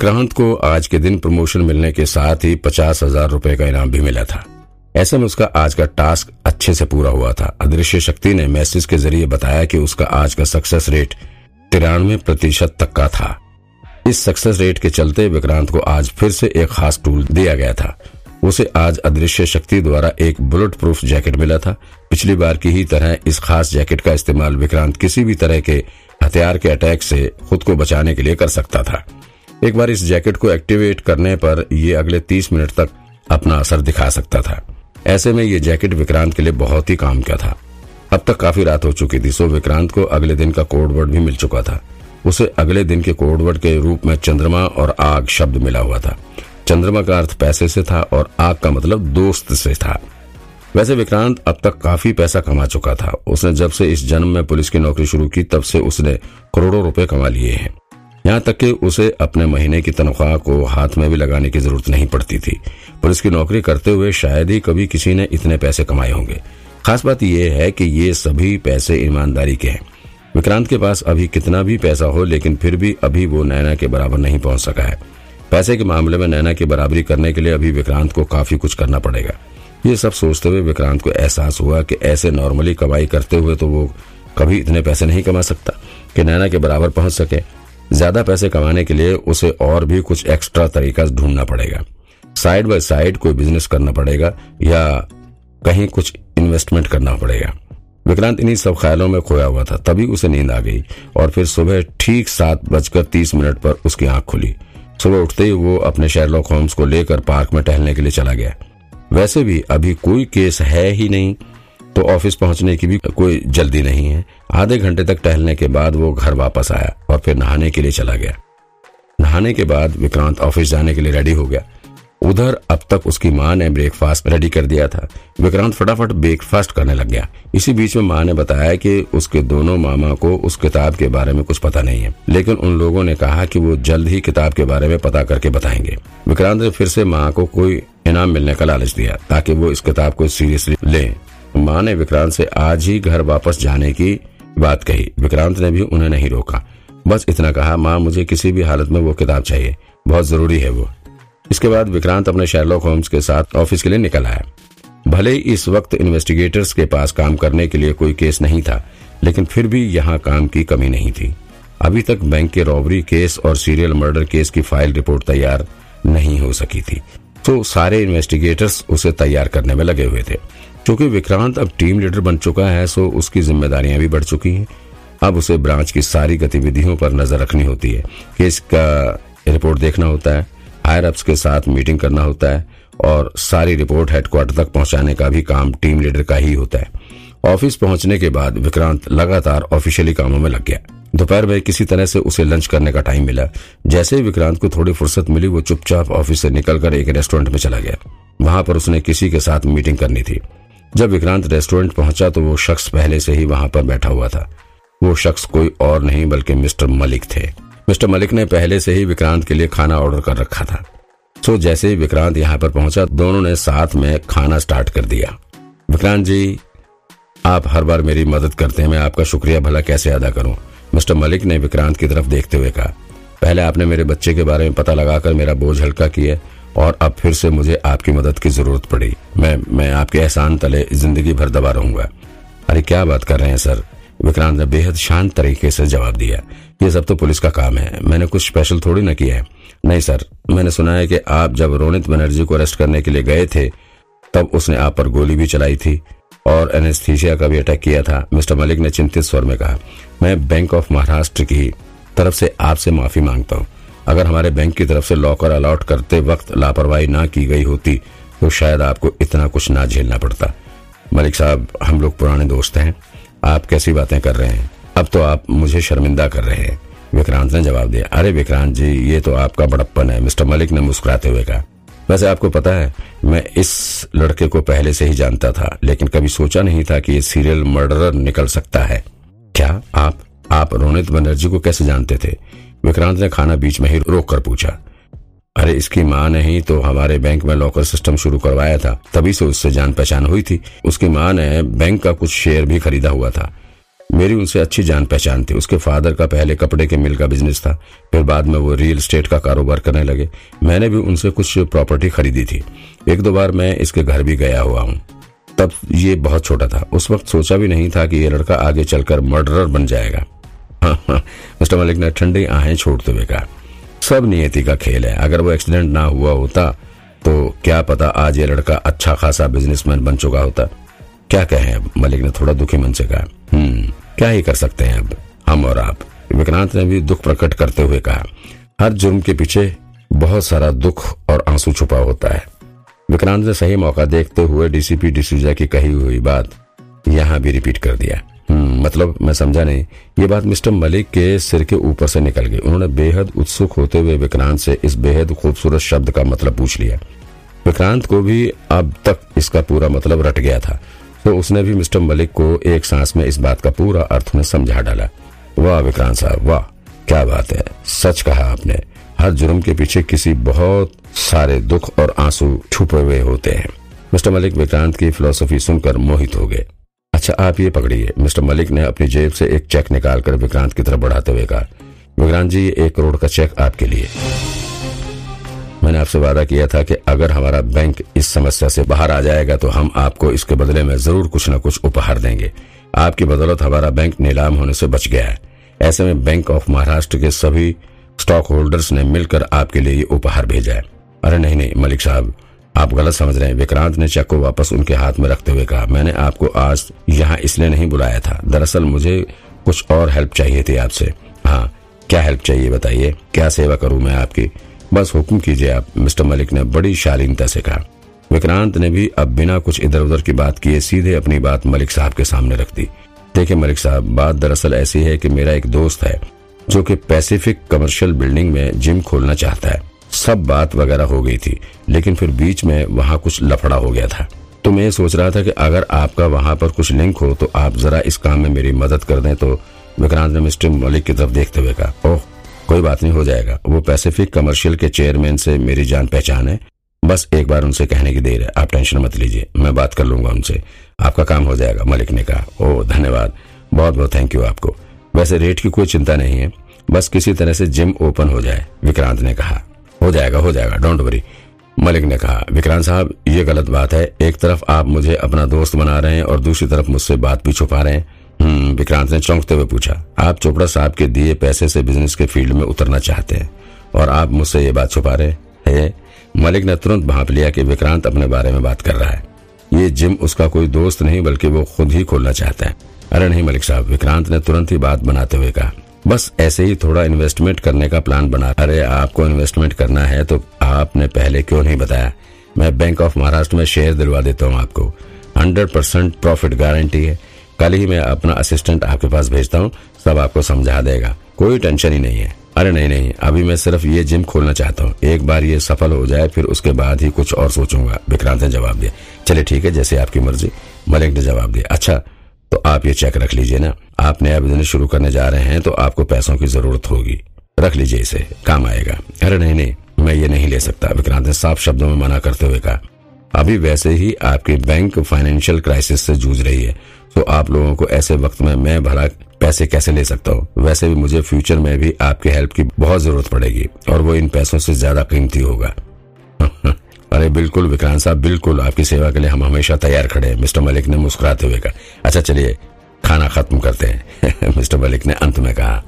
विक्रांत को आज के दिन प्रमोशन मिलने के साथ ही पचास हज़ार रूपए का इनाम भी मिला था। ऐसे में उसका आज का टास्क अच्छे से पूरा हुआ था। अदृश्य शक्ति ने मैसेज के ज़रिए बताया कि उसका आज का सक्सेस रेट तिरानवे प्रतिशत तक का था। इस सक्सेस रेट के चलते विक्रांत को आज फिर से एक खास टूल दिया गया था। उसे आज अदृश्य शक्ति द्वारा एक बुलेट प्रूफ जैकेट मिला था। पिछली बार की ही तरह इस खास जैकेट का इस्तेमाल विक्रांत किसी भी तरह के हथियार के अटैक से खुद को बचाने के लिए कर सकता था। एक बार इस जैकेट को एक्टिवेट करने पर यह अगले तीस मिनट तक अपना असर दिखा सकता था। ऐसे में ये जैकेट विक्रांत के लिए बहुत ही काम का था। अब तक काफ़ी रात हो चुकी थी, सो विक्रांत को अगले दिन का कोडवर्ड भी मिल चुका था। उसे अगले दिन के कोडवर्ड के रूप में चंद्रमा और आग शब्द मिला हुआ था। चंद्रमा का अर्थ पैसे से था और आग का मतलब दोस्त से था। वैसे विक्रांत अब तक काफ़ी पैसा कमा चुका था। उसने जब से इस जन्म में पुलिस की नौकरी शुरू की, तब से उसने करोड़ों रुपए कमा लिए हैं। यहाँ तक कि उसे अपने महीने की तनख्वाह को हाथ में भी लगाने की ज़रूरत नहीं पड़ती थी। पुलिस की नौकरी करते हुए शायद ही कभी किसी ने इतने पैसे कमाए होंगे। खास बात यह है कि ये सभी पैसे ईमानदारी के हैं। विक्रांत के पास अभी कितना भी पैसा हो, लेकिन फिर भी अभी वो नैना के बराबर नहीं पहुँच सका है। पैसे के मामले में नैना की बराबरी करने के लिए अभी विक्रांत को काफ़ी कुछ करना पड़ेगा। ये सब सोचते हुए विक्रांत को एहसास हुआ कि ऐसे नॉर्मली कमाई करते हुए तो वो कभी इतने पैसे नहीं कमा सकता, कि नैना के बराबर पहुँच सके। ज़्यादा पैसे कमाने के लिए उसे और भी कुछ एक्स्ट्रा तरीका ढूंढना पड़ेगा। साइड बाय साइड कोई बिज़नेस करना पड़ेगा या कहीं कुछ इन्वेस्टमेंट करना पड़ेगा। विक्रांत इन्हीं सब ख्यालों में खोया हुआ था, तभी उसे नींद आ गई और फिर सुबह ठीक सात बजकर तीस मिनट पर उसकी आँख खुली। सुबह उठते ही वो अपने शेरलॉक होम्स को लेकर पार्क में टहलने के लिए चला गया। वैसे भी अभी कोई केस है ही नहीं। तो ऑफ़िस पहुँचने की भी कोई जल्दी नहीं है। आधे घंटे तक टहलने के बाद वो घर वापस आया और फिर नहाने के लिए चला गया। नहाने के बाद विक्रांत ऑफ़िस जाने के लिए रेडी हो गया। उधर अब तक उसकी माँ ने ब्रेकफास्ट रेडी कर दिया था। विक्रांत फटाफट ब्रेकफास्ट करने लग गया। इसी बीच में माँ ने बताया कि उसके दोनों मामा को उस किताब के बारे में कुछ पता नहीं है। लेकिन उन लोगों ने कहा कि वो जल्द ही किताब के बारे में पता करके बताएँगे। विक्रांत ने फिर से माँ को कोई इनाम मिलने का लालच दिया ताकि वो इस किताब को सीरियसली ले। माँ ने विक्रांत से आज ही घर वापस जाने की बात कही। विक्रांत ने भी उन्हें नहीं रोका। बस इतना कहा, माँ, मुझे किसी भी हालत में वो किताब चाहिए। बहुत ज़रूरी है वो। इसके बाद विक्रांत अपने शेरलॉक होम्स के साथ ऑफ़िस के लिए निकल आया। भले इस वक्त इन्वेस्टिगेटर्स के पास काम करने के लिए कोई केस नहीं था, लेकिन फिर भी यहाँ काम की कमी नहीं थी। अभी तक बैंक के रॉबरी केस और सीरियल मर्डर केस की फ़ाइल रिपोर्ट तैयार नहीं हो सकी थी। तो सारे इन्वेस्टिगेटर्स उसे तैयार करने में लगे हुए थे। क्योंकि विक्रांत अब टीम लीडर बन चुका है, सो उसकी जिम्मेदारियाँ भी बढ़ चुकी हैं। अब उसे ब्रांच की सारी गतिविधियों पर नज़र रखनी होती है। केस का रिपोर्ट देखना होता है, हायर अप्स के साथ मीटिंग करना होता है, और सारी रिपोर्ट हेडक्वार्टर तक पहुँचाने का भी काम टीम लीडर का ही होता है। ऑफ़िस पहुँचने के बाद विक्रांत लगातार ऑफिशियली कामों में लग गया। दोपहर में किसी तरह से उसे लंच करने का टाइम मिला। जैसे ही विक्रांत को थोड़ी फुर्सत मिली, वो चुपचाप ऑफ़िस से निकलकर एक रेस्टोरेंट में चला गया। वहाँ पर उसने किसी के साथ मीटिंग करनी थी। जब विक्रांत रेस्टोरेंट पहुँचा तो वो शख्स पहले से ही वहाँ पर बैठा हुआ था। वो शख्स कोई और नहीं, बल्कि मिस्टर मलिक थे। मिस्टर मलिक ने पहले से ही विक्रांत के लिए खाना ऑर्डर कर रखा था। सो जैसे ही विक्रांत यहाँ पर पहुँचा, दोनों ने साथ में खाना स्टार्ट कर दिया। विक्रांत जी, आप हर बार मेरी मदद करते हैं, मैं आपका शुक्रिया, भला कैसे अदा करूँ? मिस्टर मलिक ने विक्रांत की तरफ़ देखते हुए कहा, पहले आपने मेरे बच्चे के बारे में पता लगाकर मेरा बोझ हल्का किया। और अब फिर से मुझे आपकी मदद की ज़रूरत पड़ी। मैं मैं आपके एहसान तले ज़िंदगी भर दबा रहूँगा। अरे क्या बात कर रहे हैं, सर? विक्रांत ने बेहद शांत तरीके से जवाब दिया। ये सब तो पुलिस का काम है। मैंने कुछ स्पेशल थोड़ी ना किया है। नहीं, सर, मैंने सुना है कि आप जब रोनित बनर्जी को अरेस्ट करने के लिए गए थे, तब उसने आप पर गोली भी चलाई थी और एनेस्थीसिया का भी अटैक किया था। मिस्टर मलिक ने चिंतित स्वर में कहा, मैं बैंक ऑफ़ महाराष्ट्र की तरफ़ से आपसे माफ़ी माँगता हूँ। अगर हमारे बैंक की तरफ़ से लॉकर अलॉट करते वक्त लापरवाही ना की गई होती तो शायद आपको इतना कुछ ना झेलना पड़ता। मलिक साहब, हम लोग पुराने दोस्त हैं। आप कैसी बातें कर रहे हैं? अब तो आप मुझे शर्मिंदा कर रहे हैं। विक्रांत ने जवाब दिया, अरे विक्रांत जी, ये तो आपका बड़प्पन है, मिस्टर मलिक ने मुस्कुराते हुए कहा। वैसे आपको पता है, मैं इस लड़के को पहले से ही जानता था, लेकिन कभी सोचा नहीं था कि ये सीरियल मर्डरर निकल सकता है। क्या आप आप रोनित बनर्जी को कैसे जानते थे? विक्रांत ने खाना बीच में ही रोक कर पूछा। अरे, इसकी माँ ने ही तो हमारे बैंक में लॉकर सिस्टम शुरू करवाया था। तभी से उससे जान पहचान हुई थी। उसकी माँ ने बैंक का कुछ शेयर भी खरीदा हुआ था। मेरी उनसे अच्छी जान पहचान थी। उसके फादर का पहले कपड़े के मिल का बिज़नेस था। फिर बाद में वो रियल स्टेट का कारोबार करने लगे। मैंने भी उनसे कुछ प्रॉपर्टी खरीदी थी। एक दो बार मैं इसके घर भी गया हुआ हूँ। तब ये बहुत छोटा था। उस वक्त सोचा भी नहीं था कि ये लड़का आगे चलकर मर्डरर बन जाएगा। मिस्टर मलिक ने ठंडी आहें छोड़ते हुए कहा, सब नियति का खेल है। अगर वो एक्सीडेंट ना हुआ होता तो क्या पता आज ये लड़का अच्छा खासा बिजनेसमैन बन चुका होता। क्या कहें अब? मलिक ने थोड़ा दुखी मन से कहा हम्म क्या ही कर सकते हैं अब, हम और आप? विक्रांत ने भी दुख प्रकट करते हुए कहा, हर जुर्म के पीछे बहुत सारा दुख और आँसू छुपा होता है। विक्रांत ने सही मौका देखते हुए डीसीपी डिसूजा की कही हुई बात यहाँ भी रिपीट कर दिया। मतलब मैं समझा नहीं। ये बात मिस्टर मलिक के सिर के ऊपर से निकल गई। उन्होंने बेहद उत्सुक होते हुए विक्रांत से इस बेहद खूबसूरत शब्द का मतलब पूछ लिया। विक्रांत को भी अब तक इसका पूरा मतलब रट गया था। तो उसने भी मिस्टर मलिक को एक सांस में इस बात का पूरा अर्थ में समझा डाला। वाह विक्रांत साहब, वाह, क्या बात है। सच कहा आपने। हर जुर्म के पीछे किसी बहुत सारे दुख और आँसू छुपे हुए होते हैं। मिस्टर मलिक विक्रांत की फिलोसफी सुनकर मोहित हो गए। अच्छा आप ये पकड़िए। मिस्टर मलिक ने अपनी जेब से एक चेक निकालकर विक्रांत की तरफ़ बढ़ाते हुए कहा, विक्रांत जी, एक करोड़ का चेक आपके लिए। मैंने आपसे वादा किया था कि अगर हमारा बैंक इस समस्या से बाहर आ जाएगा तो हम आपको इसके बदले में ज़रूर कुछ न कुछ उपहार देंगे। आपकी बदौलत हमारा बैंक नीलाम होने से बच गया है। ऐसे में बैंक ऑफ़ महाराष्ट्र के सभी स्टॉक होल्डर्स ने मिलकर आपके लिए ये उपहार भेजा है। अरे नहीं नहीं, मलिक साहब आप गलत समझ रहे हैं। विक्रांत ने चेक को वापस उनके हाथ में रखते हुए कहा, मैंने आपको आज यहाँ इसलिए नहीं बुलाया था। दरअसल मुझे कुछ और हेल्प चाहिए थी आपसे। हाँ क्या हेल्प चाहिए बताइए? क्या सेवा करूँ मैं आपकी? बस हुक्म कीजिए आप, मिस्टर मलिक ने बड़ी शालीनता से कहा। विक्रांत ने भी अब बिना कुछ इधर उधर की बात किए सीधे अपनी बात मलिक साहब के सामने रख दी। देखिए मलिक साहब, बात दरअसल ऐसी है कि मेरा एक दोस्त है, जो कि पैसिफिक कमर्शियल बिल्डिंग में जिम खोलना चाहता है। सब बात वगैरह हो गई थी, लेकिन फिर बीच में वहाँ कुछ लफड़ा हो गया था। तो मैं सोच रहा था कि अगर आपका वहाँ पर कुछ लिंक हो तो आप जरा इस काम में मेरी मदद कर दें तो विक्रांत ने मिस्टर मलिक की तरफ़ देखते हुए कहा, ओह, कोई बात नहीं, हो जाएगा। वो पैसिफिक कमर्शियल के चेयरमैन से मेरी जान पहचान है। बस एक बार उनसे कहने की देर है। आप टेंशन मत लीजिए, मैं बात कर लूँगा उनसे। आपका काम हो जाएगा, मलिक ने कहा। ओह, धन्यवाद। बहुत बहुत थैंक यू आपको। वैसे रेट की कोई चिंता नहीं है। बस किसी तरह से जिम ओपन हो जाए, विक्रांत ने कहा। हो जाएगा हो जाएगा डोंट वरी मलिक ने कहा विक्रांत साहब ये गलत बात है। एक तरफ़ आप मुझे अपना दोस्त बना रहे हैं और दूसरी तरफ़ मुझसे बात भी छुपा रहे हैं। हम्म, विक्रांत ने चौंकते हुए पूछा आप चोपड़ा साहब के दिए पैसे से बिज़नेस के फ़ील्ड में उतरना चाहते हैं और आप मुझसे ये बात छुपा रहे हैं? मलिक ने तुरंत भाप लिया कि विक्रांत अपने बारे में बात कर रहा है। ये जिम उसका कोई दोस्त नहीं बल्कि वो खुद ही खोलना चाहता है। अरे नहीं मलिक साहब विक्रांत ने तुरंत ही बात बनाते हुए कहा बस ऐसे ही थोड़ा इन्वेस्टमेंट करने का प्लान बना अरे, आपको इन्वेस्टमेंट करना है तो आपने पहले क्यों नहीं बताया? मैं बैंक ऑफ़ महाराष्ट्र में शेयर दिलवा देता हूँ आपको। हंड्रेड परसेंट प्रॉफिट गारंटी है। कल ही मैं अपना असिस्टेंट आपके पास भेजता हूँ, सब आपको समझा देगा। कोई टेंशन ही नहीं है। अरे, नहीं नहीं, अभी मैं सिर्फ़ ये जिम खोलना चाहता हूँ। एक बार ये सफल हो जाए, फिर उसके बाद ही कुछ और सोचूँगा। विक्रांत ने जवाब दिया। चलिए ठीक है, जैसे आपकी मर्ज़ी। मलिक ने जवाब दिया। अच्छा तो आप ये चेक रख लीजिए ना। आप नया बिज़नेस शुरू करने जा रहे हैं तो आपको पैसों की ज़रूरत होगी। रख लीजिए इसे, काम आएगा। अरे नहीं नहीं, मैं ये नहीं ले सकता, विक्रांत ने साफ़ शब्दों में मना करते हुए कहा। अभी वैसे ही आपकी बैंक फाइनेंशियल क्राइसिस से जूझ रही है तो आप लोगों को ऐसे वक्त में मैं भला पैसे कैसे ले सकता हूँ? वैसे भी मुझे फ्यूचर में भी आपकी हेल्प की बहुत ज़रूरत पड़ेगी, और वो इन पैसों से ज़्यादा कीमती होगा। अरे बिल्कुल, विक्रांत साहब, बिल्कुल, आपकी सेवा के लिए हम हमेशा तैयार खड़े हैं, मिस्टर मलिक ने मुस्कुराते हुए कहा। अच्छा चलिए खाना खत्म करते हैं। मिस्टर मलिक ने अंत में कहा।